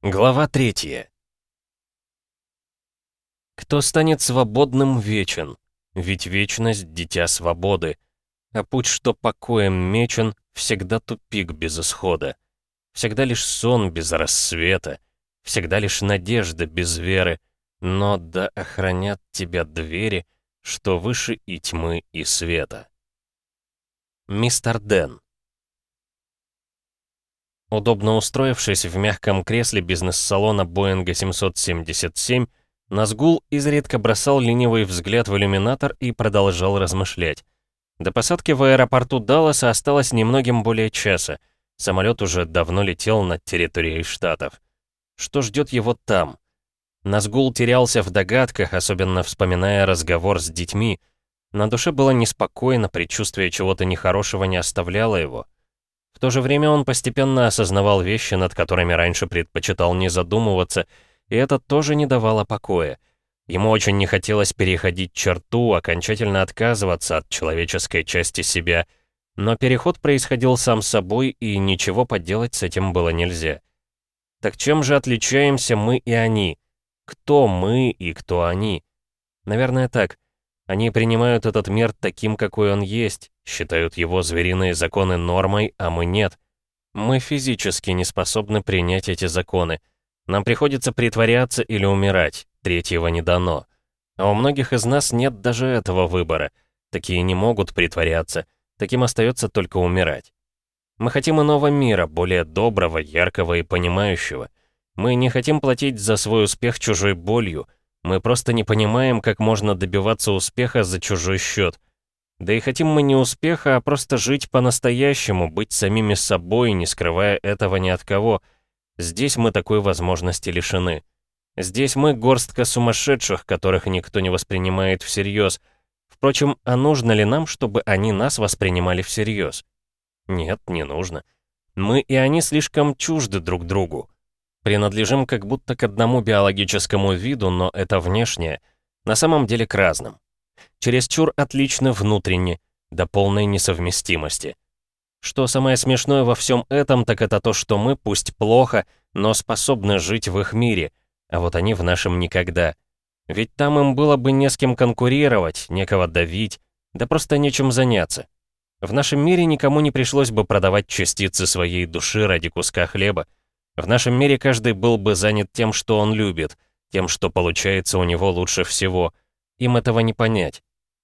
Глава третья. Кто станет свободным вечен? Ведь вечность — дитя свободы. А путь, что покоем мечен, всегда тупик без исхода. Всегда лишь сон без рассвета. Всегда лишь надежда без веры. Но да охранят тебя двери, что выше и тьмы, и света. Мистер Дэн. Удобно устроившись в мягком кресле бизнес-салона Боинга 777, Назгул изредка бросал ленивый взгляд в иллюминатор и продолжал размышлять. До посадки в аэропорту Далласа осталось немногим более часа. Самолет уже давно летел над территорией штатов. Что ждет его там? Назгул терялся в догадках, особенно вспоминая разговор с детьми. На душе было неспокойно, предчувствие чего-то нехорошего не оставляло его. В то же время он постепенно осознавал вещи, над которыми раньше предпочитал не задумываться, и это тоже не давало покоя. Ему очень не хотелось переходить черту, окончательно отказываться от человеческой части себя, но переход происходил сам собой, и ничего поделать с этим было нельзя. Так чем же отличаемся мы и они? Кто мы и кто они? Наверное, так. Они принимают этот мир таким, какой он есть, считают его звериные законы нормой, а мы нет. Мы физически не способны принять эти законы. Нам приходится притворяться или умирать, третьего не дано. А у многих из нас нет даже этого выбора. Такие не могут притворяться, таким остается только умирать. Мы хотим иного мира, более доброго, яркого и понимающего. Мы не хотим платить за свой успех чужой болью, мы просто не понимаем, как можно добиваться успеха за чужой счет. Да и хотим мы не успеха, а просто жить по-настоящему, быть самими собой, не скрывая этого ни от кого. Здесь мы такой возможности лишены. Здесь мы горстка сумасшедших, которых никто не воспринимает всерьез. Впрочем, а нужно ли нам, чтобы они нас воспринимали всерьез? Нет, не нужно. Мы и они слишком чужды друг другу. Принадлежим как будто к одному биологическому виду, но это внешнее. На самом деле к разным. Чересчур отлично внутренне, до полной несовместимости. Что самое смешное во всем этом, так это то, что мы, пусть плохо, но способны жить в их мире, а вот они в нашем никогда. Ведь там им было бы не с кем конкурировать, некого давить, да просто нечем заняться. В нашем мире никому не пришлось бы продавать частицы своей души ради куска хлеба. В нашем мире каждый был бы занят тем, что он любит, тем, что получается у него лучше всего — им этого не понять.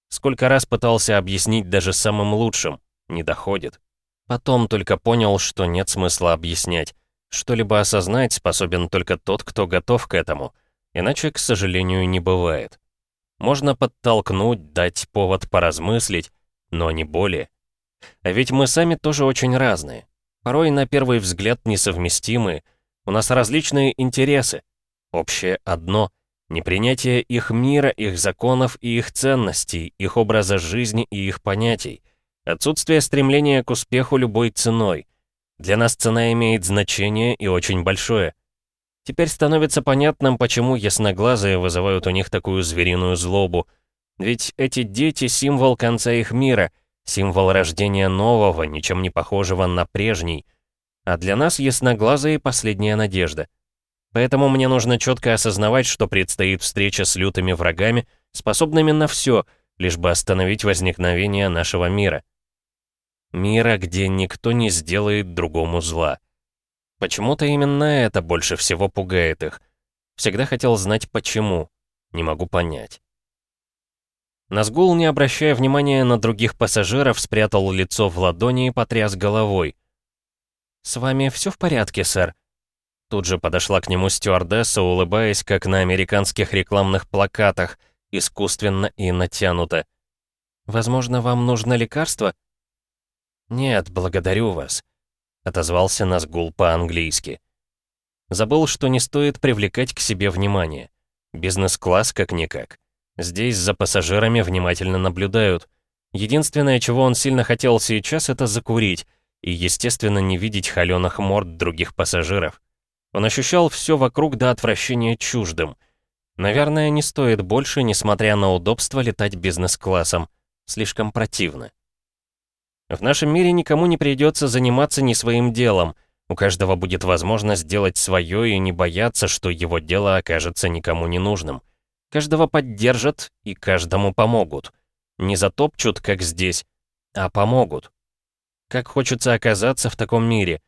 Сколько раз пытался объяснить даже самым лучшим, не доходит. Потом только понял, что нет смысла объяснять. Что-либо осознать способен только тот, кто готов к этому. Иначе, к сожалению, не бывает. Можно подтолкнуть, дать повод поразмыслить, но не более. А ведь мы сами тоже очень разные. Порой на первый взгляд несовместимые. У нас различные интересы. Общее одно — Непринятие их мира, их законов и их ценностей, их образа жизни и их понятий. Отсутствие стремления к успеху любой ценой. Для нас цена имеет значение и очень большое. Теперь становится понятным, почему ясноглазые вызывают у них такую звериную злобу. Ведь эти дети — символ конца их мира, символ рождения нового, ничем не похожего на прежний. А для нас ясноглазые — последняя надежда — Поэтому мне нужно четко осознавать, что предстоит встреча с лютыми врагами, способными на все, лишь бы остановить возникновение нашего мира. Мира, где никто не сделает другому зла. Почему-то именно это больше всего пугает их. Всегда хотел знать почему. Не могу понять. Назгул, не обращая внимания на других пассажиров, спрятал лицо в ладони и потряс головой. «С вами все в порядке, сэр?» Тут же подошла к нему стюардесса, улыбаясь, как на американских рекламных плакатах, искусственно и натянуто. «Возможно, вам нужно лекарство?» «Нет, благодарю вас», — отозвался Назгул по-английски. Забыл, что не стоит привлекать к себе внимание. Бизнес-класс как-никак. Здесь за пассажирами внимательно наблюдают. Единственное, чего он сильно хотел сейчас, это закурить и, естественно, не видеть холеных морд других пассажиров. Он ощущал все вокруг до отвращения чуждым. Наверное, не стоит больше, несмотря на удобство, летать бизнес-классом. Слишком противно. В нашем мире никому не придется заниматься не своим делом. У каждого будет возможность сделать свое и не бояться, что его дело окажется никому не нужным. Каждого поддержат и каждому помогут. Не затопчут, как здесь, а помогут. Как хочется оказаться в таком мире.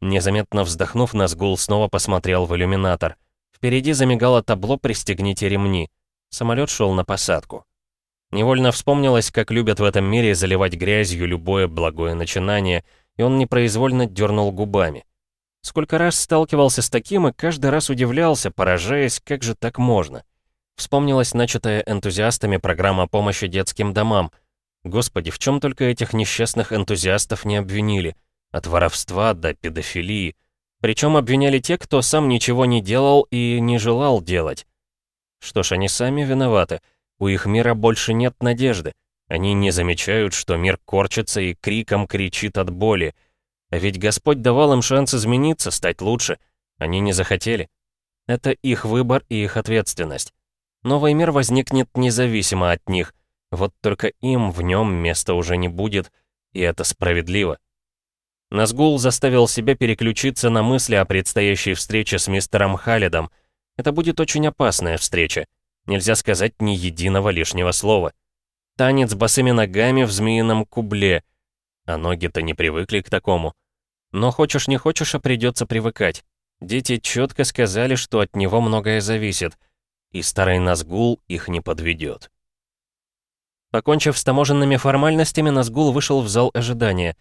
Незаметно вздохнув, Назгул снова посмотрел в иллюминатор. Впереди замигало табло «Пристегните ремни». Самолет шел на посадку. Невольно вспомнилось, как любят в этом мире заливать грязью любое благое начинание, и он непроизвольно дернул губами. Сколько раз сталкивался с таким и каждый раз удивлялся, поражаясь, как же так можно. Вспомнилась начатая энтузиастами программа помощи детским домам. Господи, в чем только этих несчастных энтузиастов не обвинили. От воровства до педофилии. Причем обвиняли те, кто сам ничего не делал и не желал делать. Что ж, они сами виноваты. У их мира больше нет надежды. Они не замечают, что мир корчится и криком кричит от боли. А ведь Господь давал им шанс измениться, стать лучше. Они не захотели. Это их выбор и их ответственность. Новый мир возникнет независимо от них. Вот только им в нем места уже не будет, и это справедливо. Назгул заставил себя переключиться на мысли о предстоящей встрече с мистером Халидом. Это будет очень опасная встреча. Нельзя сказать ни единого лишнего слова. Танец босыми ногами в змеином кубле. А ноги-то не привыкли к такому. Но хочешь не хочешь, а придется привыкать. Дети четко сказали, что от него многое зависит. И старый Назгул их не подведет. Покончив с таможенными формальностями, Назгул вышел в зал ожидания.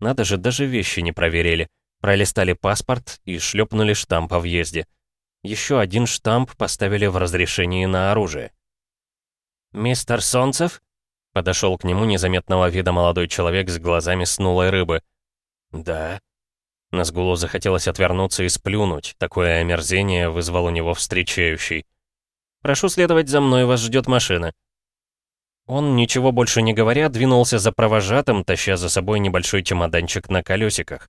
Надо же, даже вещи не проверили. Пролистали паспорт и шлепнули штамп о въезде. Еще один штамп поставили в разрешении на оружие. «Мистер Солнцев?» Подошел к нему незаметного вида молодой человек с глазами снулой рыбы. «Да». Назгулу захотелось отвернуться и сплюнуть. Такое омерзение вызвал у него встречающий. «Прошу следовать за мной, вас ждет машина». Он, ничего больше не говоря, двинулся за провожатым, таща за собой небольшой чемоданчик на колесиках.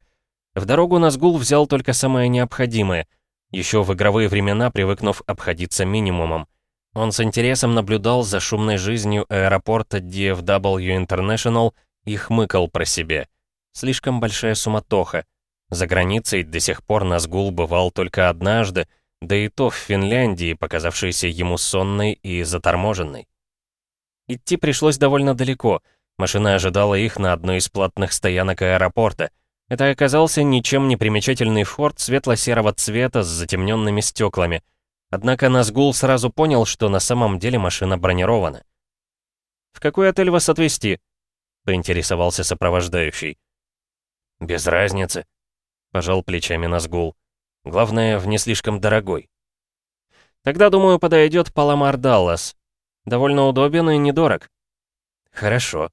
В дорогу Назгул взял только самое необходимое — еще в игровые времена привыкнув обходиться минимумом. Он с интересом наблюдал за шумной жизнью аэропорта DFW International и хмыкал про себя. Слишком большая суматоха. За границей до сих пор Назгул бывал только однажды, да и то в Финляндии, показавшейся ему сонной и заторможенной. Идти пришлось довольно далеко. Машина ожидала их на одной из платных стоянок аэропорта. Это оказался ничем не примечательный форт светло-серого цвета с затемненными стеклами. Однако Назгул сразу понял, что на самом деле машина бронирована. «В какой отель вас отвезти?» — поинтересовался сопровождающий. «Без разницы», — пожал плечами Назгул. «Главное, в не слишком дорогой». «Тогда, думаю, подойдет Паламар Даллас. Довольно удобен и недорог». «Хорошо».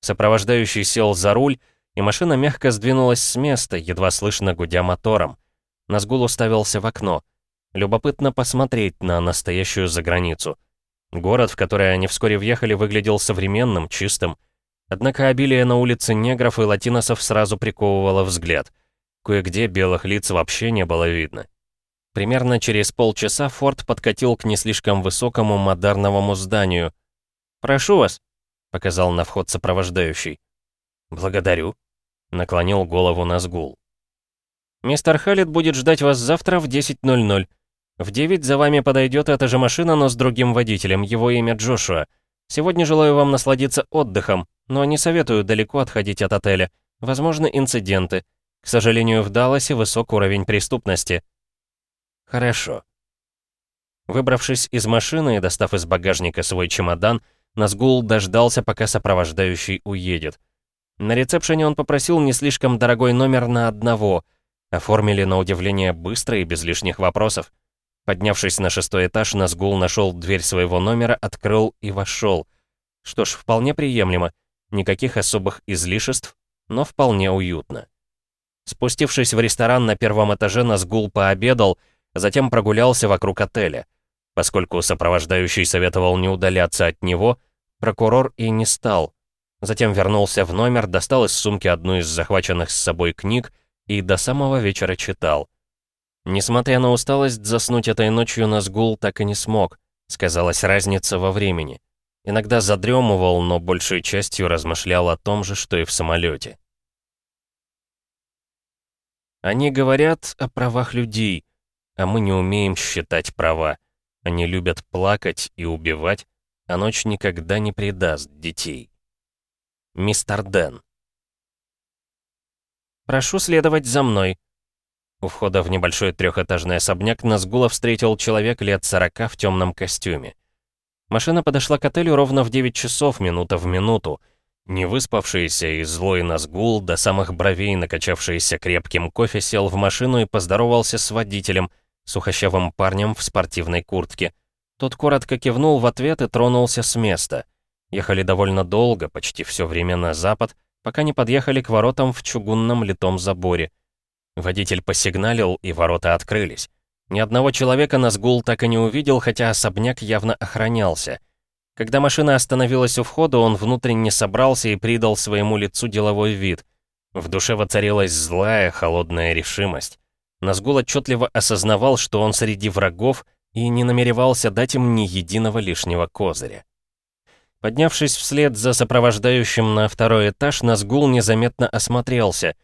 Сопровождающий сел за руль, и машина мягко сдвинулась с места, едва слышно гудя мотором. Назгул уставился в окно. Любопытно посмотреть на настоящую заграницу. Город, в который они вскоре въехали, выглядел современным, чистым. Однако обилие на улице негров и латиносов сразу приковывало взгляд. Кое-где белых лиц вообще не было видно. Примерно через полчаса Форд подкатил к не слишком высокому модерновому зданию. «Прошу вас», — показал на вход сопровождающий. «Благодарю», Наклонил голову Назгул. «Мистер Халит будет ждать вас завтра в 10.00. В 9 за вами подойдет эта же машина, но с другим водителем, его имя Джошуа. Сегодня желаю вам насладиться отдыхом, но не советую далеко отходить от отеля. Возможны инциденты. К сожалению, в Далласе высок уровень преступности». «Хорошо». Выбравшись из машины и достав из багажника свой чемодан, Назгул дождался, пока сопровождающий уедет. На ресепшене он попросил не слишком дорогой номер на одного. Оформили на удивление быстро и без лишних вопросов. Поднявшись на шестой этаж, Назгул нашел дверь своего номера, открыл и вошел. Что ж, вполне приемлемо. Никаких особых излишеств, но вполне уютно. Спустившись в ресторан на первом этаже, Назгул пообедал, затем прогулялся вокруг отеля. Поскольку сопровождающий советовал не удаляться от него, прокурор и не стал. Затем вернулся в номер, достал из сумки одну из захваченных с собой книг и до самого вечера читал. Несмотря на усталость, заснуть этой ночью Назгул так и не смог. Сказалась разница во времени. Иногда задремывал, но большей частью размышлял о том же, что и в самолете. Они говорят о правах людей, а мы не умеем считать права. Они любят плакать и убивать, а ночь никогда не предаст детей. Мистер Дэн. «Прошу следовать за мной». У входа в небольшой трехэтажный особняк Назгула встретил человек лет сорока в темном костюме. Машина подошла к отелю ровно в 9 часов, минута в минуту. Не выспавшийся и злой Назгул, до самых бровей накачавшийся крепким кофе, сел в машину и поздоровался с водителем, сухощавым парнем в спортивной куртке. Тот коротко кивнул в ответ и тронулся с места. Ехали довольно долго, почти все время на запад, пока не подъехали к воротам в чугунном литом заборе. Водитель посигналил, и ворота открылись. Ни одного человека Назгул так и не увидел, хотя особняк явно охранялся. Когда машина остановилась у входа, он внутренне собрался и придал своему лицу деловой вид. В душе воцарилась злая, холодная решимость. Назгул отчетливо осознавал, что он среди врагов и не намеревался дать им ни единого лишнего козыря. Поднявшись вслед за сопровождающим на второй этаж, Назгул незаметно осмотрелся.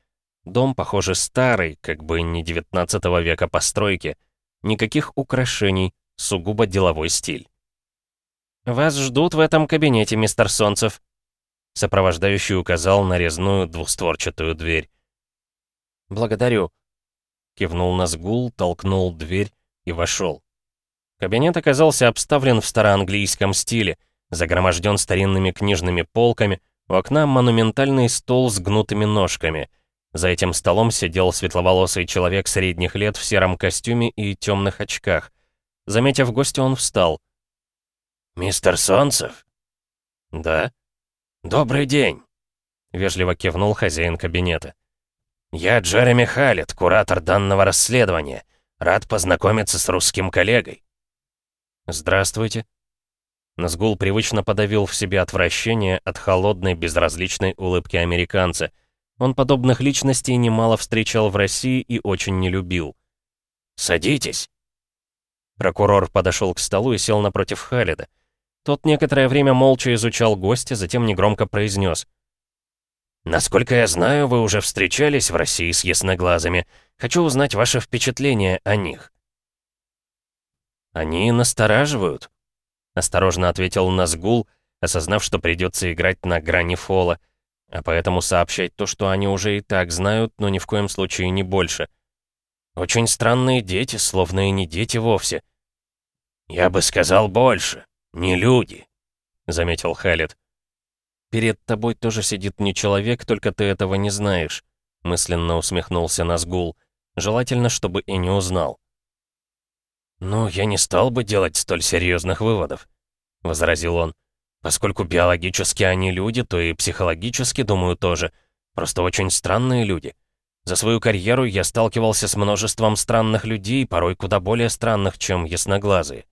Дом, похоже, старый, как бы не 19 века постройки. Никаких украшений, сугубо деловой стиль. «Вас ждут в этом кабинете, мистер Солнцев», Сопровождающий указал на резную двустворчатую дверь. «Благодарю», — кивнул Назгул, толкнул дверь и вошел. Кабинет оказался обставлен в староанглийском стиле, загроможден старинными книжными полками, у окна монументальный стол с гнутыми ножками — за этим столом сидел светловолосый человек средних лет в сером костюме и темных очках. Заметив гостя, он встал. «Мистер Солнцев?» «Да». «Добрый день», — вежливо кивнул хозяин кабинета. «Я Джереми Халлет, куратор данного расследования. Рад познакомиться с русским коллегой». «Здравствуйте». Назгул привычно подавил в себе отвращение от холодной, безразличной улыбки американца — он подобных личностей немало встречал в России и очень не любил. «Садитесь!» Прокурор подошел к столу и сел напротив Халида. Тот некоторое время молча изучал гостя, затем негромко произнес. «Насколько я знаю, вы уже встречались в России с ясноглазыми. Хочу узнать ваше впечатление о них». «Они настораживают», — осторожно ответил Назгул, осознав, что придется играть на грани фола — а поэтому сообщать то, что они уже и так знают, но ни в коем случае не больше. Очень странные дети, словно и не дети вовсе. «Я бы сказал больше. Не люди», — заметил Халет. «Перед тобой тоже сидит не человек, только ты этого не знаешь», — мысленно усмехнулся Назгул. «Желательно, чтобы и не узнал». «Ну, я не стал бы делать столь серьезных выводов», — возразил он. Поскольку биологически они люди, то и психологически, думаю, тоже. Просто очень странные люди. За свою карьеру я сталкивался с множеством странных людей, порой куда более странных, чем ясноглазые.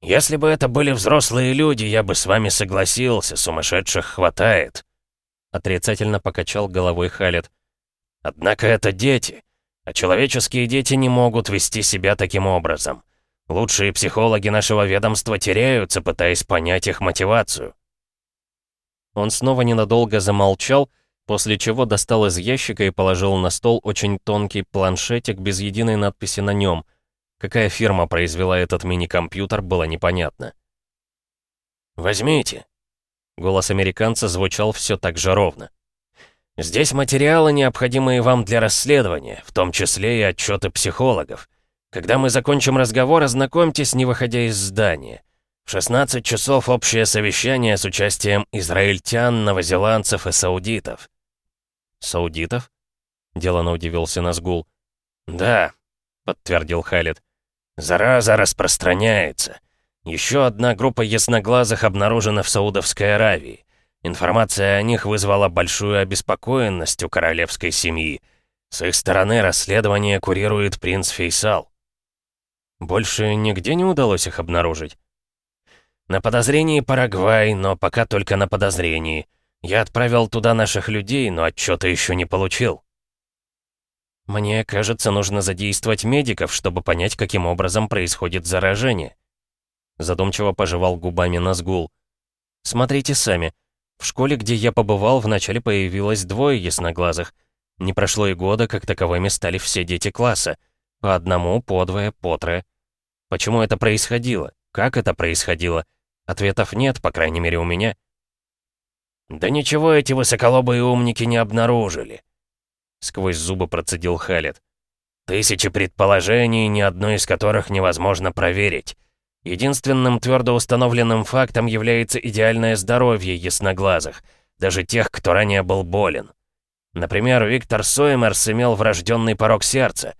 «Если бы это были взрослые люди, я бы с вами согласился, сумасшедших хватает», — отрицательно покачал головой Халет. «Однако это дети, а человеческие дети не могут вести себя таким образом. Лучшие психологи нашего ведомства теряются, пытаясь понять их мотивацию. Он снова ненадолго замолчал, после чего достал из ящика и положил на стол очень тонкий планшетик без единой надписи на нем. Какая фирма произвела этот мини-компьютер, было непонятно. «Возьмите». Голос американца звучал все так же ровно. «Здесь материалы, необходимые вам для расследования, в том числе и отчеты психологов. Когда мы закончим разговор, ознакомьтесь, не выходя из здания. В 16 часов общее совещание с участием израильтян, новозеландцев и саудитов». «Саудитов?» — делано удивился Назгул. «Да», — подтвердил Халид. «Зараза распространяется. Еще одна группа ясноглазых обнаружена в Саудовской Аравии. Информация о них вызвала большую обеспокоенность у королевской семьи. С их стороны расследование курирует принц Фейсал. Больше нигде не удалось их обнаружить. На подозрении Парагвай, но пока только на подозрении. Я отправил туда наших людей, но отчета еще не получил. Мне кажется, нужно задействовать медиков, чтобы понять, каким образом происходит заражение. Задумчиво пожевал губами Назгул. Смотрите сами. В школе, где я побывал, вначале появилось двое ясноглазых. Не прошло и года, как таковыми стали все дети класса. По одному, по двое, по трое. Почему это происходило? Как это происходило? Ответов нет, по крайней мере, у меня. «Да ничего эти высоколобые умники не обнаружили», — сквозь зубы процедил Халет. «Тысячи предположений, ни одно из которых невозможно проверить. Единственным твердо установленным фактом является идеальное здоровье ясноглазых, даже тех, кто ранее был болен. Например, Виктор Соймерс имел врожденный порог сердца.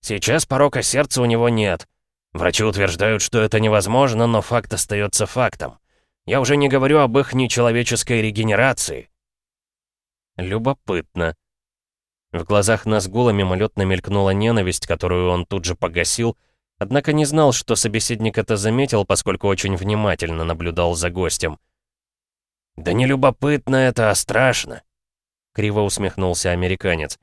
Сейчас порока сердца у него нет. Врачи утверждают, что это невозможно, но факт остается фактом. Я уже не говорю об их нечеловеческой регенерации. Любопытно. В глазах Назгула мимолетно мелькнула ненависть, которую он тут же погасил, однако не знал, что собеседник это заметил, поскольку очень внимательно наблюдал за гостем. «Да не любопытно это, а страшно», — криво усмехнулся американец.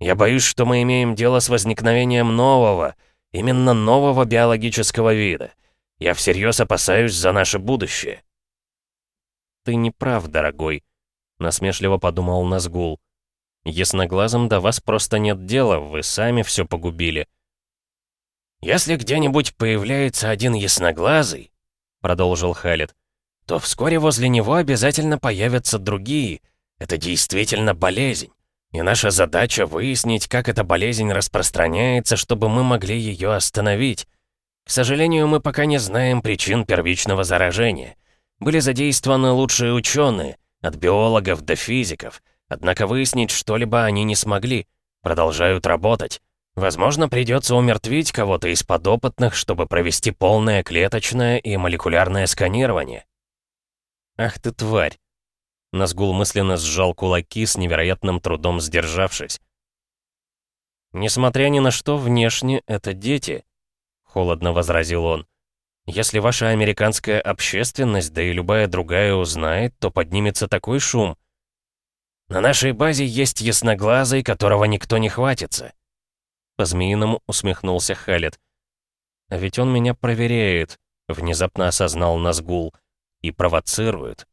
«Я боюсь, что мы имеем дело с возникновением нового, именно нового биологического вида. Я всерьез опасаюсь за наше будущее». «Ты не прав, дорогой», — насмешливо подумал Назгул. Ясноглазым до вас просто нет дела, вы сами все погубили». «Если где-нибудь появляется один ясноглазый», — продолжил Халид, «то вскоре возле него обязательно появятся другие. Это действительно болезнь. И наша задача выяснить, как эта болезнь распространяется, чтобы мы могли ее остановить. К сожалению, мы пока не знаем причин первичного заражения. Были задействованы лучшие ученые, от биологов до физиков, Однако выяснить что-либо они не смогли. Продолжают работать. Возможно, придется умертвить кого-то из подопытных, чтобы провести полное клеточное и молекулярное сканирование. Ах ты тварь! Назгул мысленно сжал кулаки, с невероятным трудом сдержавшись. «Несмотря ни на что, внешне это дети», — холодно возразил он. «Если ваша американская общественность, да и любая другая узнает, то поднимется такой шум, на нашей базе есть ясноглазый, которого никто не хватится. По-змеиному усмехнулся Халет. А ведь он меня проверяет, внезапно осознал Назгул, и провоцирует.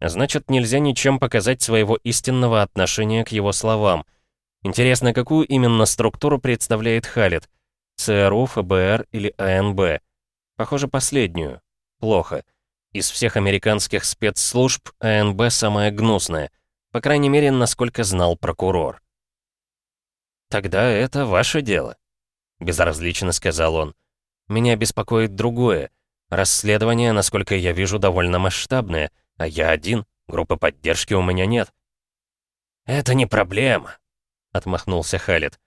Значит, нельзя ничем показать своего истинного отношения к его словам. Интересно, какую именно структуру представляет Халет? ЦРУ, ФБР или АНБ? Похоже, последнюю. Плохо. Из всех американских спецслужб АНБ самая гнусная. По крайней мере, насколько знал прокурор. «Тогда это ваше дело», — безразлично сказал он. «Меня беспокоит другое. Расследование, насколько я вижу, довольно масштабное, а я один, группы поддержки у меня нет». «Это не проблема», — отмахнулся Халит.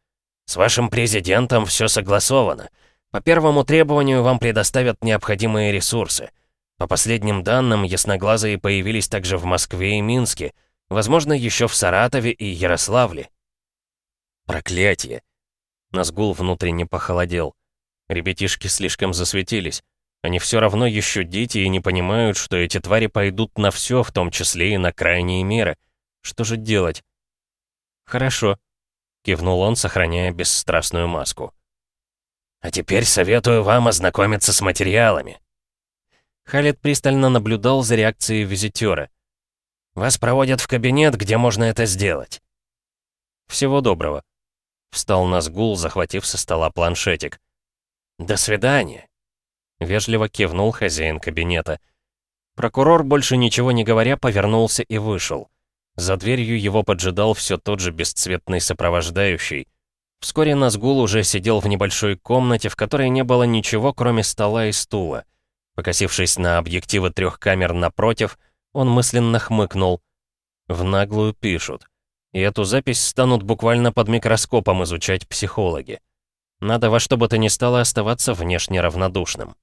«С вашим президентом все согласовано. По первому требованию вам предоставят необходимые ресурсы. По последним данным, ясноглазые появились также в Москве и Минске — Возможно, еще в Саратове и Ярославле. Проклятие! Назгул внутренне похолодел. Ребятишки слишком засветились. Они все равно еще дети и не понимают, что эти твари пойдут на все, в том числе и на крайние меры. Что же делать? Хорошо, кивнул он, сохраняя бесстрастную маску. А теперь советую вам ознакомиться с материалами. Халет пристально наблюдал за реакцией визитера. Вас проводят в кабинет, где можно это сделать». «Всего доброго», — встал Назгул, захватив со стола планшетик. «До свидания», — вежливо кивнул хозяин кабинета. Прокурор, больше ничего не говоря, повернулся и вышел. За дверью его поджидал все тот же бесцветный сопровождающий. Вскоре Назгул уже сидел в небольшой комнате, в которой не было ничего, кроме стола и стула. Покосившись на объективы трех камер напротив, — он мысленно хмыкнул. В наглую пишут. И эту запись станут буквально под микроскопом изучать психологи. Надо во что бы то ни стало оставаться внешне равнодушным.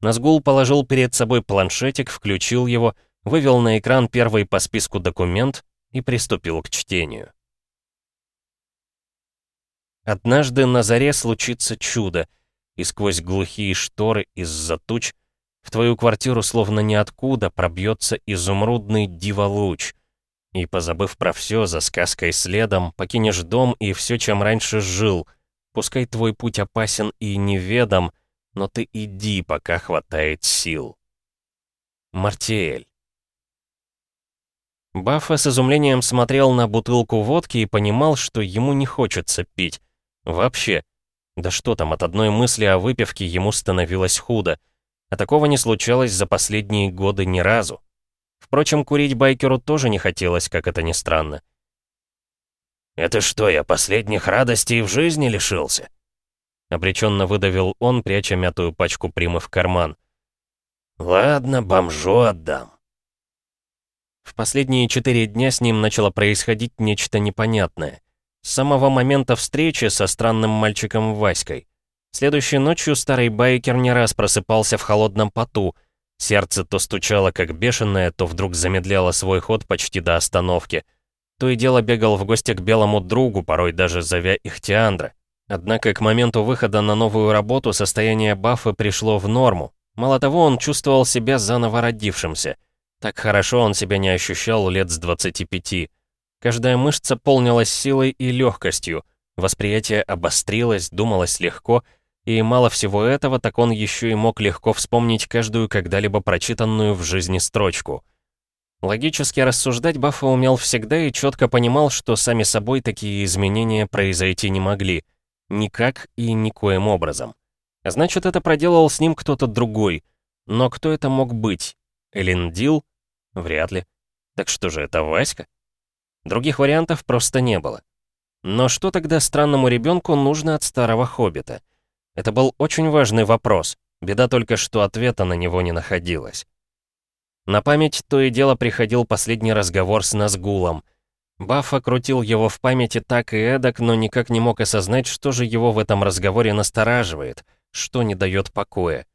Назгул положил перед собой планшетик, включил его, вывел на экран первый по списку документ и приступил к чтению. Однажды на заре случится чудо, и сквозь глухие шторы из-за туч в твою квартиру словно ниоткуда пробьется изумрудный диволуч. И, позабыв про все, за сказкой следом, покинешь дом и все, чем раньше жил. Пускай твой путь опасен и неведом, но ты иди, пока хватает сил. Мартиэль. Баффа с изумлением смотрел на бутылку водки и понимал, что ему не хочется пить. Вообще. Да что там, от одной мысли о выпивке ему становилось худо. А такого не случалось за последние годы ни разу. Впрочем, курить байкеру тоже не хотелось, как это ни странно. «Это что, я последних радостей в жизни лишился?» Обреченно выдавил он, пряча мятую пачку примы в карман. «Ладно, бомжу отдам». В последние четыре дня с ним начало происходить нечто непонятное. С самого момента встречи со странным мальчиком Васькой. Следующей ночью старый байкер не раз просыпался в холодном поту. Сердце то стучало как бешеное, то вдруг замедляло свой ход почти до остановки. То и дело бегал в гости к белому другу, порой даже зовя их Теандра. Однако к моменту выхода на новую работу состояние Баффа пришло в норму. Мало того, он чувствовал себя заново родившимся — так хорошо он себя не ощущал лет с 25. Каждая мышца полнилась силой и легкостью, восприятие обострилось, думалось легко, и мало всего этого, так он еще и мог легко вспомнить каждую когда-либо прочитанную в жизни строчку. Логически рассуждать Баффа умел всегда и четко понимал, что сами собой такие изменения произойти не могли. Никак и никоим образом. Значит, это проделал с ним кто-то другой. Но кто это мог быть? Элендил? Вряд ли. Так что же, это Васька? Других вариантов просто не было. Но что тогда странному ребенку нужно от старого хоббита? Это был очень важный вопрос. Беда только, что ответа на него не находилось. На память то и дело приходил последний разговор с Назгулом. Баффа крутил его в памяти так и эдак, но никак не мог осознать, что же его в этом разговоре настораживает, что не дает покоя.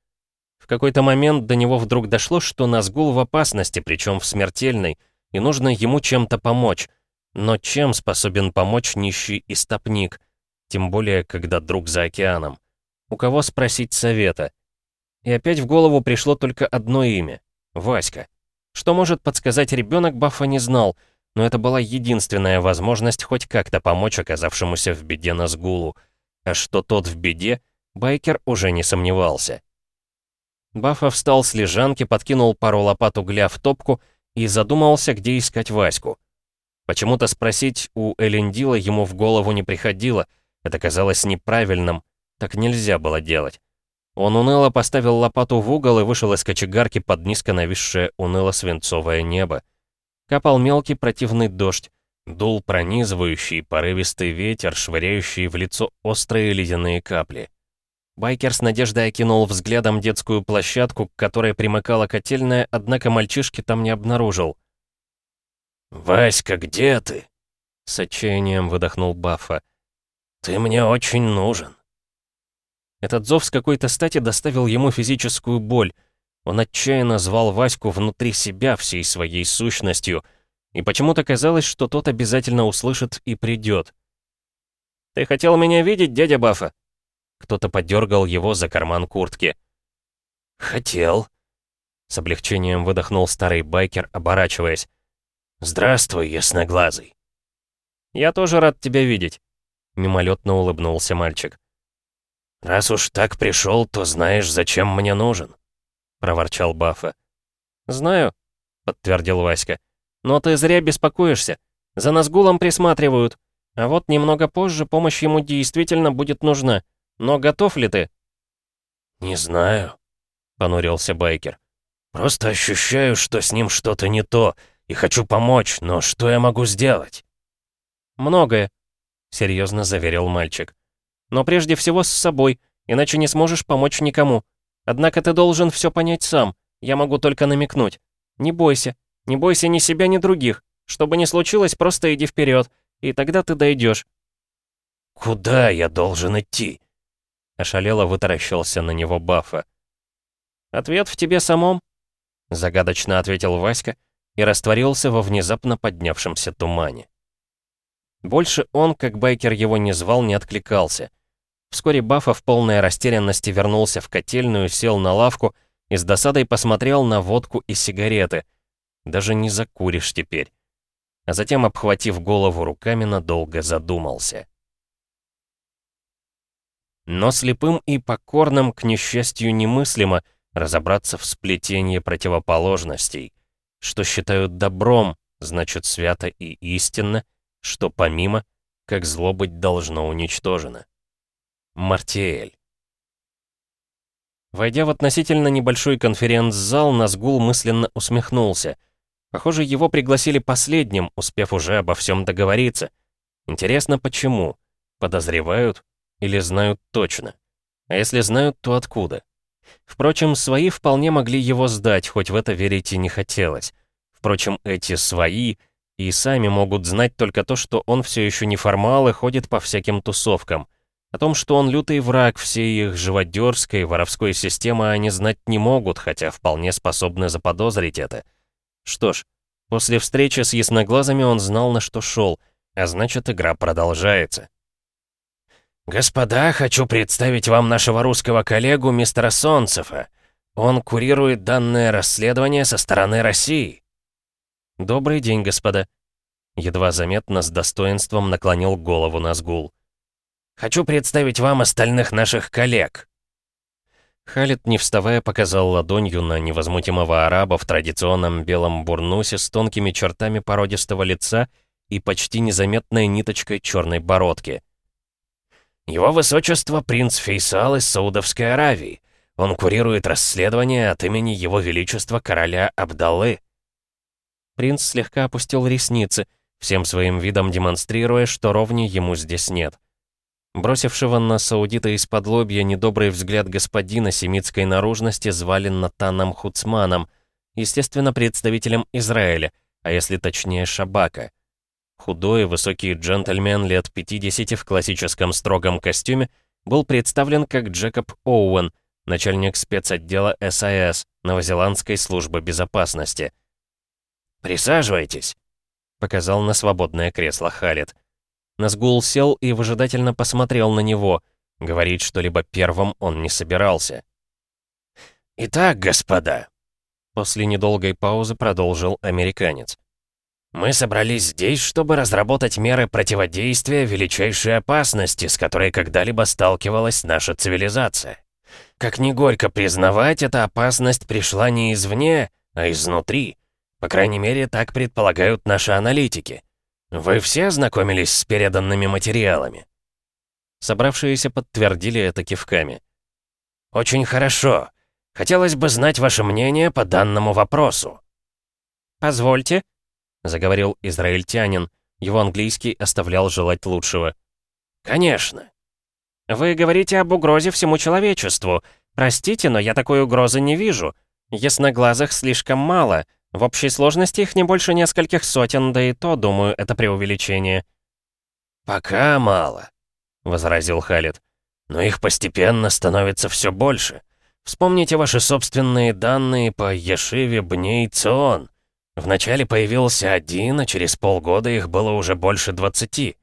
В какой-то момент до него вдруг дошло, что Назгул в опасности, причем в смертельной, и нужно ему чем-то помочь. Но чем способен помочь нищий истопник? Тем более, когда друг за океаном. У кого спросить совета? И опять в голову пришло только одно имя — Васька. Что может подсказать ребенок, Баффа не знал, но это была единственная возможность хоть как-то помочь оказавшемуся в беде Назгулу. А что тот в беде, Байкер уже не сомневался. Баффа встал с лежанки, подкинул пару лопат угля в топку и задумался, где искать Ваську. Почему-то спросить у Элендила ему в голову не приходило, это казалось неправильным, так нельзя было делать. Он уныло поставил лопату в угол и вышел из кочегарки под низко нависшее уныло-свинцовое небо. Капал мелкий противный дождь, дул пронизывающий порывистый ветер, швыряющий в лицо острые ледяные капли. Байкер с надеждой окинул взглядом детскую площадку, к которой примыкала котельная, однако мальчишки там не обнаружил. «Васька, где ты?» С отчаянием выдохнул Баффа. «Ты мне очень нужен». Этот зов с какой-то стати доставил ему физическую боль. Он отчаянно звал Ваську внутри себя всей своей сущностью, и почему-то казалось, что тот обязательно услышит и придет. «Ты хотел меня видеть, дядя Баффа?» Кто-то подергал его за карман куртки. «Хотел», — с облегчением выдохнул старый байкер, оборачиваясь. «Здравствуй, ясноглазый». «Я тоже рад тебя видеть», — мимолетно улыбнулся мальчик. «Раз уж так пришел, то знаешь, зачем мне нужен», — проворчал Баффа. «Знаю», — подтвердил Васька. «Но ты зря беспокоишься. За Назгулом присматривают. А вот немного позже помощь ему действительно будет нужна. Но готов ли ты?» «Не знаю», — понурился Байкер. «Просто ощущаю, что с ним что-то не то, и хочу помочь, но что я могу сделать?» «Многое», — серьезно заверил мальчик. «Но прежде всего с собой, иначе не сможешь помочь никому. Однако ты должен все понять сам, я могу только намекнуть. Не бойся, не бойся ни себя, ни других. Что бы ни случилось, просто иди вперед, и тогда ты дойдешь. «Куда я должен идти?» Ошалело вытаращился на него Баффа. «Ответ в тебе самом», — загадочно ответил Васька и растворился во внезапно поднявшемся тумане. Больше он, как байкер его не звал, не откликался. Вскоре Баффа в полной растерянности вернулся в котельную, сел на лавку и с досадой посмотрел на водку и сигареты. Даже не закуришь теперь. А затем, обхватив голову руками, надолго задумался. Но слепым и покорным, к несчастью, немыслимо разобраться в сплетении противоположностей. Что считают добром, значит свято и истинно, что помимо, как зло быть должно уничтожено. Мартиэль. Войдя в относительно небольшой конференц-зал, Назгул мысленно усмехнулся. Похоже, его пригласили последним, успев уже обо всем договориться. Интересно, почему? Подозревают или знают точно? А если знают, то откуда? Впрочем, свои вполне могли его сдать, хоть в это верить и не хотелось. Впрочем, эти «свои» и сами могут знать только то, что он все еще не формал и ходит по всяким тусовкам. О том, что он лютый враг всей их живодерской, воровской системы, они знать не могут, хотя вполне способны заподозрить это. Что ж, после встречи с ясноглазыми он знал, на что шел, а значит, игра продолжается. «Господа, хочу представить вам нашего русского коллегу мистера Солнцева. Он курирует данное расследование со стороны России». «Добрый день, господа». Едва заметно с достоинством наклонил голову Назгул. «Хочу представить вам остальных наших коллег». Халид, не вставая, показал ладонью на невозмутимого араба в традиционном белом бурнусе с тонкими чертами породистого лица и почти незаметной ниточкой черной бородки. «Его высочество принц Фейсал из Саудовской Аравии. Он курирует расследование от имени его величества короля Абдаллы». Принц слегка опустил ресницы, всем своим видом демонстрируя, что ровни ему здесь нет. Бросившего на саудита из-под лобья недобрый взгляд господина семитской наружности звали Натаном Хуцманом, естественно, представителем Израиля, а если точнее Шабака. Худой, высокий джентльмен лет 50 в классическом строгом костюме был представлен как Джекоб Оуэн, начальник спецотдела САС, Новозеландской службы безопасности. «Присаживайтесь», — показал на свободное кресло Халет. Назгул сел и выжидательно посмотрел на него. Говорить что-либо первым он не собирался. «Итак, господа», — после недолгой паузы продолжил американец. Мы собрались здесь, чтобы разработать меры противодействия величайшей опасности, с которой когда-либо сталкивалась наша цивилизация. Как ни горько признавать, эта опасность пришла не извне, а изнутри. По крайней мере, так предполагают наши аналитики. Вы все ознакомились с переданными материалами? Собравшиеся подтвердили это кивками. «Очень хорошо. Хотелось бы знать ваше мнение по данному вопросу». «Позвольте», заговорил израильтянин. Его английский оставлял желать лучшего. «Конечно». «Вы говорите об угрозе всему человечеству. Простите, но я такой угрозы не вижу. Ясноглазых слишком мало. В общей сложности их не больше нескольких сотен, да и то, думаю, это преувеличение». «Пока мало», — возразил Халид. «Но их постепенно становится все больше. Вспомните ваши собственные данные по Ешиве Бней Цион. Вначале появился один, а через полгода их было уже больше двадцати.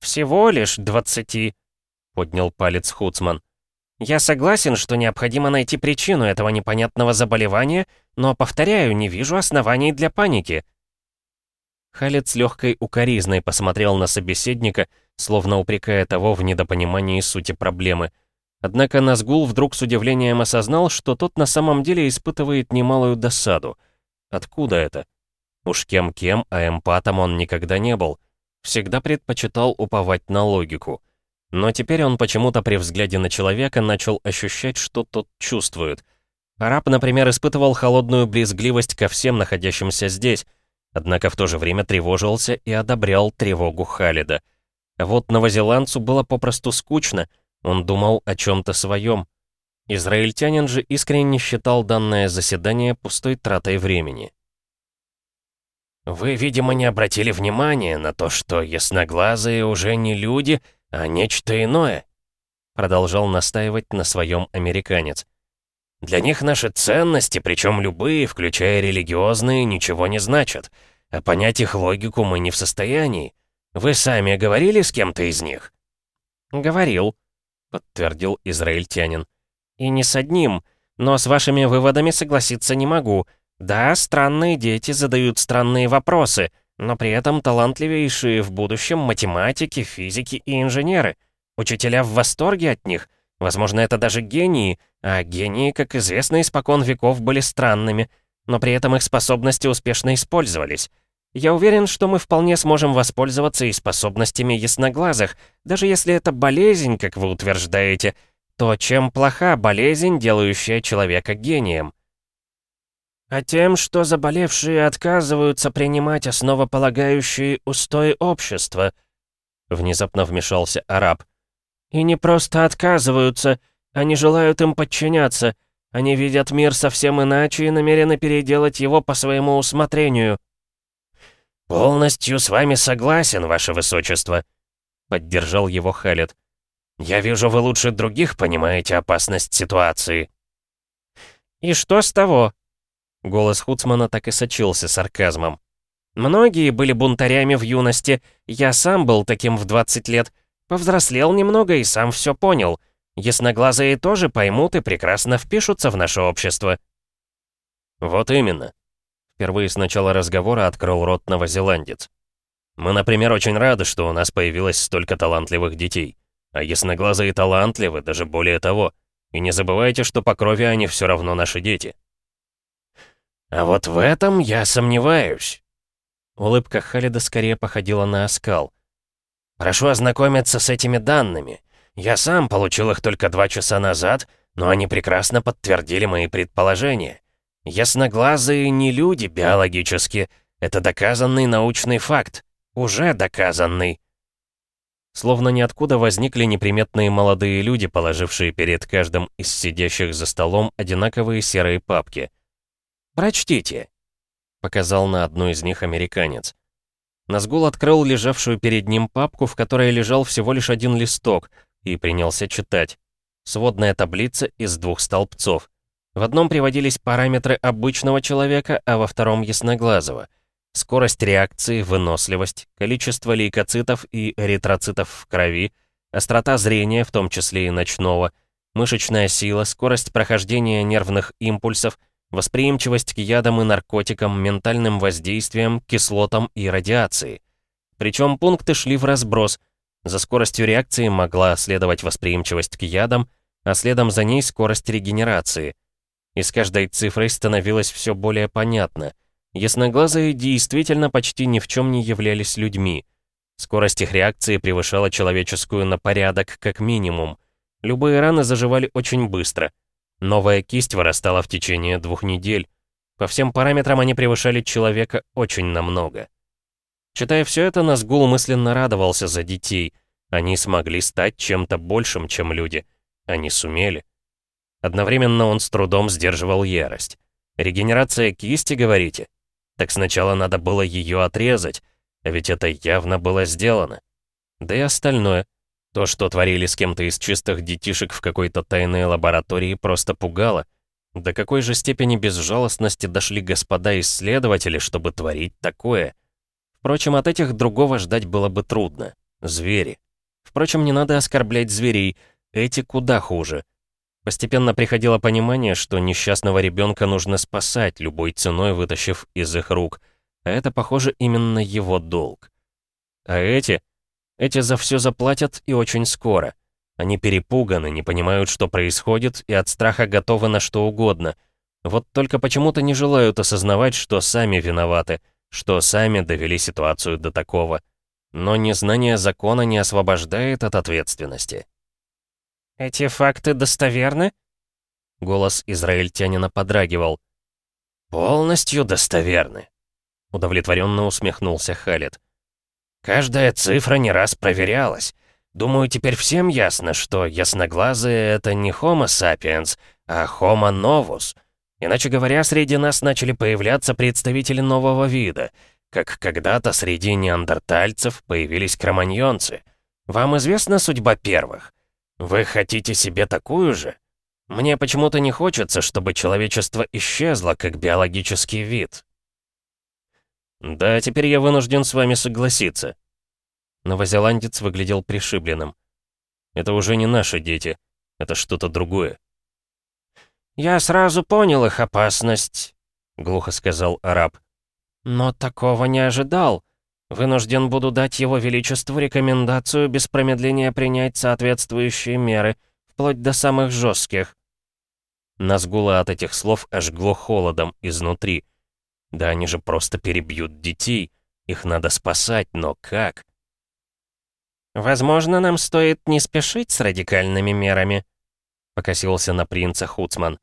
«Всего лишь двадцати», — поднял палец Хуцман. «Я согласен, что необходимо найти причину этого непонятного заболевания, но, повторяю, не вижу оснований для паники». Халет с легкой укоризной посмотрел на собеседника, словно упрекая того в недопонимании сути проблемы. Однако Назгул вдруг с удивлением осознал, что тот на самом деле испытывает немалую досаду — Откуда это? Уж кем-кем, а эмпатом он никогда не был. Всегда предпочитал уповать на логику. Но теперь он почему-то при взгляде на человека начал ощущать, что тот чувствует. Араб, например, испытывал холодную брезгливость ко всем находящимся здесь, однако в то же время тревожился и одобрял тревогу Халида. Вот новозеландцу было попросту скучно, он думал о чем-то своем, Израильтянин же искренне считал данное заседание пустой тратой времени. «Вы, видимо, не обратили внимания на то, что ясноглазые уже не люди, а нечто иное», продолжал настаивать на своем американец. «Для них наши ценности, причем любые, включая религиозные, ничего не значат, а понять их логику мы не в состоянии. Вы сами говорили с кем-то из них?» «Говорил», — подтвердил израильтянин. И не с одним. Но с вашими выводами согласиться не могу. Да, странные дети задают странные вопросы, но при этом талантливейшие в будущем математики, физики и инженеры. Учителя в восторге от них. Возможно, это даже гении, а гении, как известно, испокон веков были странными. но при этом их способности успешно использовались. Я уверен, что мы вполне сможем воспользоваться и способностями ясноглазых, даже если это болезнь, как вы утверждаете, то чем плоха болезнь, делающая человека гением? А тем, что заболевшие отказываются принимать основополагающие устои общества, внезапно вмешался араб. И не просто отказываются, они желают им подчиняться, они видят мир совсем иначе и намерены переделать его по своему усмотрению. «Полностью с вами согласен, ваше высочество», — поддержал его Халет. «Я вижу, вы лучше других понимаете опасность ситуации». «И что с того?» Голос Хуцмана так и сочился сарказмом. «Многие были бунтарями в юности, я сам был таким в 20 лет. Повзрослел немного и сам все понял. Ясноглазые тоже поймут и прекрасно впишутся в наше общество». «Вот именно. Впервые с начала разговора открыл рот новозеландец. «Мы, например, очень рады, что у нас появилось столько талантливых детей. А ясноглазые талантливы, даже более того. И не забывайте, что по крови они все равно наши дети». «А вот в этом я сомневаюсь». Улыбка Халида скорее походила на оскал. «Прошу ознакомиться с этими данными. Я сам получил их только два часа назад, но они прекрасно подтвердили мои предположения. Ясноглазые не люди биологически. Это доказанный научный факт. Уже доказанный. Словно ниоткуда возникли неприметные молодые люди, положившие перед каждым из сидящих за столом одинаковые серые папки. «Прочтите», — показал на одну из них американец. Назгул открыл лежавшую перед ним папку, в которой лежал всего лишь один листок, и принялся читать. Сводная таблица из двух столбцов. В одном приводились параметры обычного человека, а во втором — ясноглазого. Скорость реакции, выносливость, количество лейкоцитов и эритроцитов в крови, острота зрения, в том числе и ночного, мышечная сила, скорость прохождения нервных импульсов, восприимчивость к ядам и наркотикам, ментальным воздействиям, кислотам и радиации. Причем пункты шли в разброс. За скоростью реакции могла следовать восприимчивость к ядам, а следом за ней скорость регенерации — и с каждой цифрой становилось все более понятно. Ясноглазые действительно почти ни в чем не являлись людьми. Скорость их реакции превышала человеческую на порядок, как минимум. Любые раны заживали очень быстро. Новая кисть вырастала в течение двух недель. По всем параметрам они превышали человека очень намного. Читая все это, Назгул мысленно радовался за детей. Они смогли стать чем-то большим, чем люди. Они сумели. Одновременно он с трудом сдерживал ярость. «Регенерация кисти, говорите? Так сначала надо было ее отрезать, а ведь это явно было сделано. Да и остальное. То, что творили с кем-то из чистых детишек в какой-то тайной лаборатории, просто пугало. До какой же степени безжалостности дошли господа исследователи, чтобы творить такое? Впрочем, от этих другого ждать было бы трудно. Звери. Впрочем, не надо оскорблять зверей. Эти куда хуже. Постепенно приходило понимание, что несчастного ребенка нужно спасать, любой ценой вытащив из их рук. А это, похоже, именно его долг. А эти? Эти за все заплатят и очень скоро. Они перепуганы, не понимают, что происходит, и от страха готовы на что угодно. Вот только почему-то не желают осознавать, что сами виноваты, что сами довели ситуацию до такого. Но незнание закона не освобождает от ответственности. «Эти факты достоверны?» Голос израильтянина подрагивал. «Полностью достоверны», — удовлетворенно усмехнулся Халет. «Каждая цифра не раз проверялась. Думаю, теперь всем ясно, что ясноглазые — это не Homo sapiens, а Homo novus. Иначе говоря, среди нас начали появляться представители нового вида, как когда-то среди неандертальцев появились кроманьонцы. Вам известна судьба первых? «Вы хотите себе такую же? Мне почему-то не хочется, чтобы человечество исчезло как биологический вид». «Да, теперь я вынужден с вами согласиться». Новозеландец выглядел пришибленным. «Это уже не наши дети. Это что-то другое». «Я сразу понял их опасность», — глухо сказал араб. «Но такого не ожидал. Вынужден буду дать его величеству рекомендацию без промедления принять соответствующие меры, вплоть до самых жестких. Назгула от этих слов ожгло холодом изнутри. Да они же просто перебьют детей. Их надо спасать, но как? «Возможно, нам стоит не спешить с радикальными мерами», — покосился на принца Хуцман.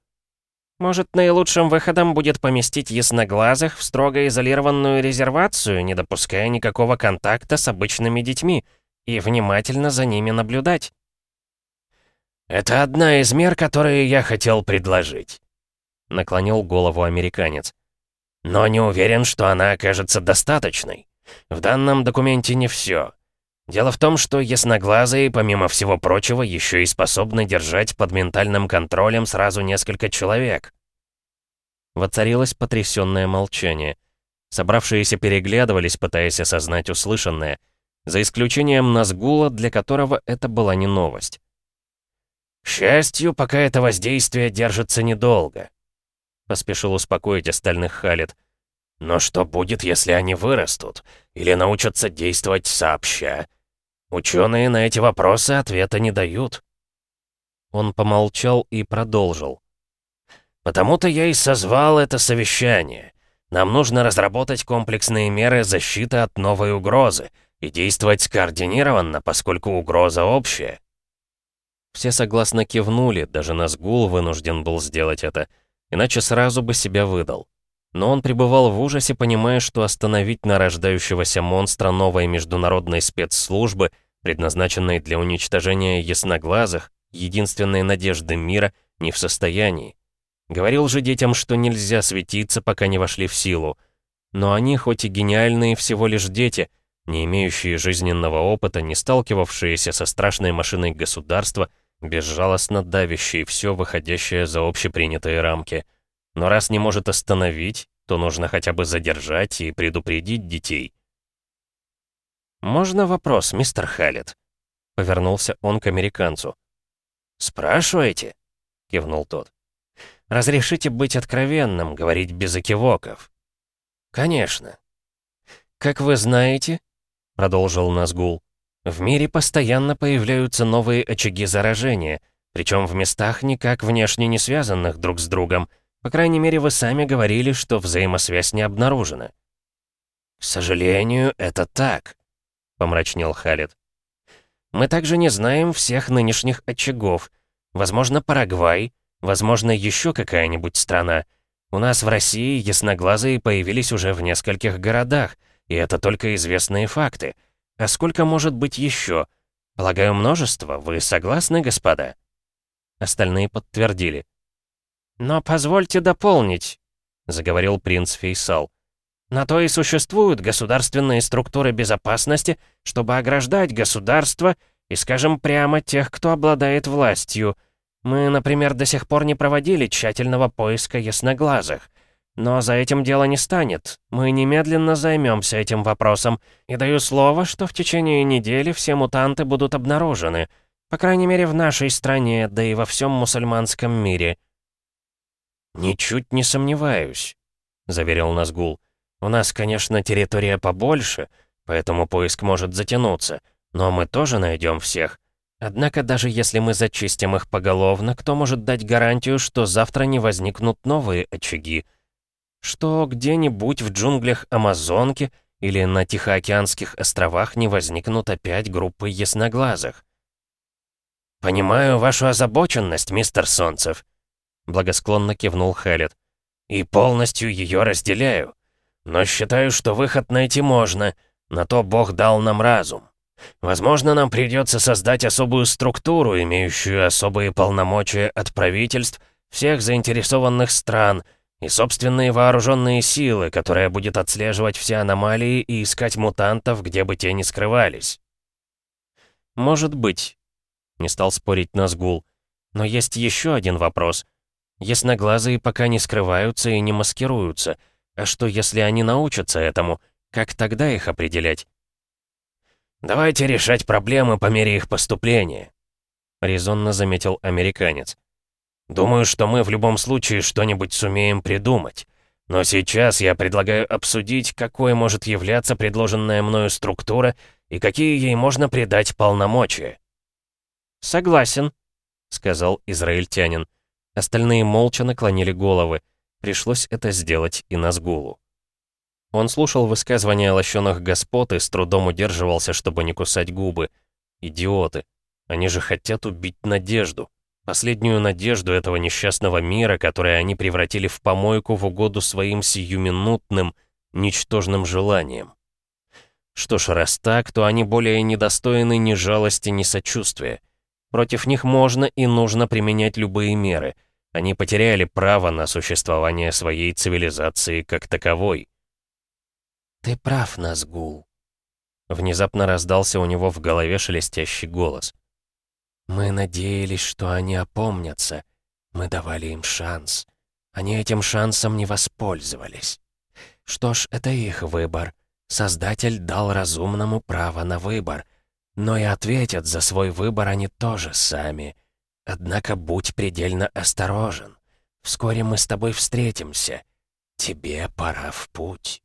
«Может, наилучшим выходом будет поместить ясноглазых в строго изолированную резервацию, не допуская никакого контакта с обычными детьми, и внимательно за ними наблюдать?» «Это одна из мер, которые я хотел предложить», — наклонил голову американец. «Но не уверен, что она окажется достаточной. В данном документе не все. Дело в том, что ясноглазые, помимо всего прочего, еще и способны держать под ментальным контролем сразу несколько человек». Воцарилось потрясённое молчание. Собравшиеся переглядывались, пытаясь осознать услышанное, за исключением Назгула, для которого это была не новость. «К счастью, пока это воздействие держится недолго», — поспешил успокоить остальных Халит. «Но что будет, если они вырастут? Или научатся действовать сообща? Ученые на эти вопросы ответа не дают». Он помолчал и продолжил. «Потому-то я и созвал это совещание. Нам нужно разработать комплексные меры защиты от новой угрозы и действовать скоординированно, поскольку угроза общая. Все согласно кивнули, даже Назгул вынужден был сделать это, иначе сразу бы себя выдал. Но он пребывал в ужасе, понимая, что остановить нарождающегося монстра новой международной спецслужбы, предназначенной для уничтожения ясноглазых, единственной надежды мира, не в состоянии. Говорил же детям, что нельзя светиться, пока не вошли в силу. Но они, хоть и гениальные, всего лишь дети, не имеющие жизненного опыта, не сталкивавшиеся со страшной машиной государства, безжалостно давящий все, выходящее за общепринятые рамки. Но раз не может остановить, то нужно хотя бы задержать и предупредить детей. «Можно вопрос, мистер Халлет?» Повернулся он к американцу. «Спрашиваете?» — кивнул тот. «Разрешите быть откровенным, говорить без экивоков?» «Конечно». «Как вы знаете», — продолжил Назгул, в мире постоянно появляются новые очаги заражения, причем в местах никак внешне не связанных друг с другом. По крайней мере, вы сами говорили, что взаимосвязь не обнаружена. «К сожалению, это так», — помрачнел Халет. «Мы также не знаем всех нынешних очагов. Возможно, Парагвай, возможно, еще какая-нибудь страна. У нас в России ясноглазые появились уже в нескольких городах, и это только известные факты. А сколько может быть еще? Полагаю, множество. Вы согласны, господа?» Остальные подтвердили. «Но позвольте дополнить», — заговорил принц Фейсал. «На то и существуют государственные структуры безопасности, чтобы ограждать государство и, скажем прямо, тех, кто обладает властью. Мы, например, до сих пор не проводили тщательного поиска ясноглазых. Но за этим дело не станет. Мы немедленно займемся этим вопросом. И даю слово, что в течение недели все мутанты будут обнаружены. По крайней мере, в нашей стране, да и во всем мусульманском мире. «Ничуть не сомневаюсь», — заверил Назгул. «У нас, конечно, территория побольше, поэтому поиск может затянуться, но мы тоже найдем всех. Однако даже если мы зачистим их поголовно, кто может дать гарантию, что завтра не возникнут новые очаги?» Что где-нибудь в джунглях Амазонки или на Тихоокеанских островах не возникнут опять группы ясноглазых. «Понимаю вашу озабоченность, мистер Солнцев», — благосклонно кивнул Хелет. «И полностью ее разделяю. Но считаю, что выход найти можно, на то Бог дал нам разум. Возможно, нам придется создать особую структуру, имеющую особые полномочия от правительств всех заинтересованных стран — и собственные вооруженные силы, которая будет отслеживать все аномалии и искать мутантов, где бы те ни скрывались. «Может быть», — не стал спорить Назгул. «Но есть еще один вопрос. Ясноглазые пока не скрываются и не маскируются. А что, если они научатся этому? Как тогда их определять?» «Давайте решать проблемы по мере их поступления», — резонно заметил американец. Думаю, что мы в любом случае что-нибудь сумеем придумать. Но сейчас я предлагаю обсудить, какой может являться предложенная мною структура и какие ей можно придать полномочия. «Согласен», — сказал израильтянин. Остальные молча наклонили головы. Пришлось это сделать и Назгулу. Он слушал высказывания лощеных господ и с трудом удерживался, чтобы не кусать губы. Идиоты. Они же хотят убить надежду. Последнюю надежду этого несчастного мира, который они превратили в помойку в угоду своим сиюминутным, ничтожным желаниям. Что ж, раз так, то они более недостойны ни жалости, ни сочувствия. Против них можно и нужно применять любые меры. Они потеряли право на существование своей цивилизации как таковой. «Ты прав, Назгул», — внезапно раздался у него в голове шелестящий голос. «Мы надеялись, что они опомнятся. Мы давали им шанс. Они этим шансом не воспользовались. Что ж, это их выбор. Создатель дал разумному право на выбор. Но и ответят за свой выбор они тоже сами. Однако будь предельно осторожен. Вскоре мы с тобой встретимся. Тебе пора в путь».